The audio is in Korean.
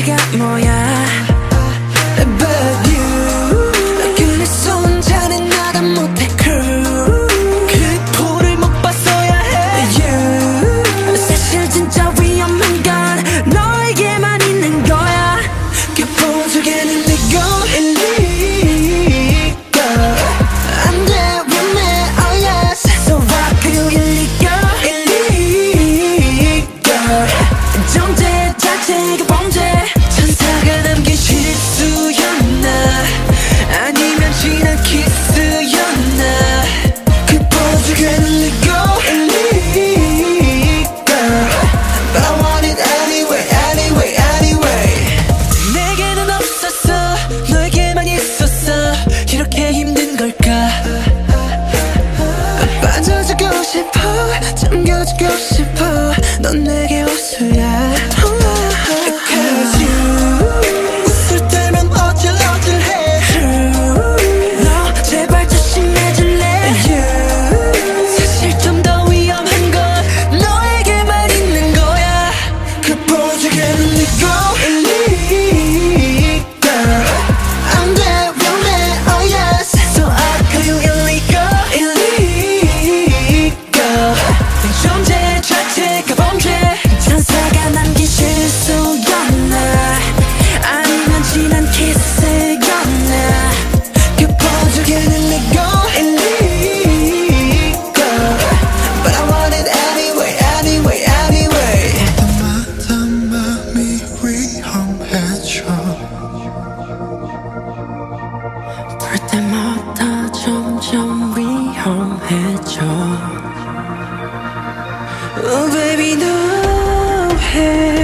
지가 뭐야? 때마다 점점 위험해져. Oh baby 너해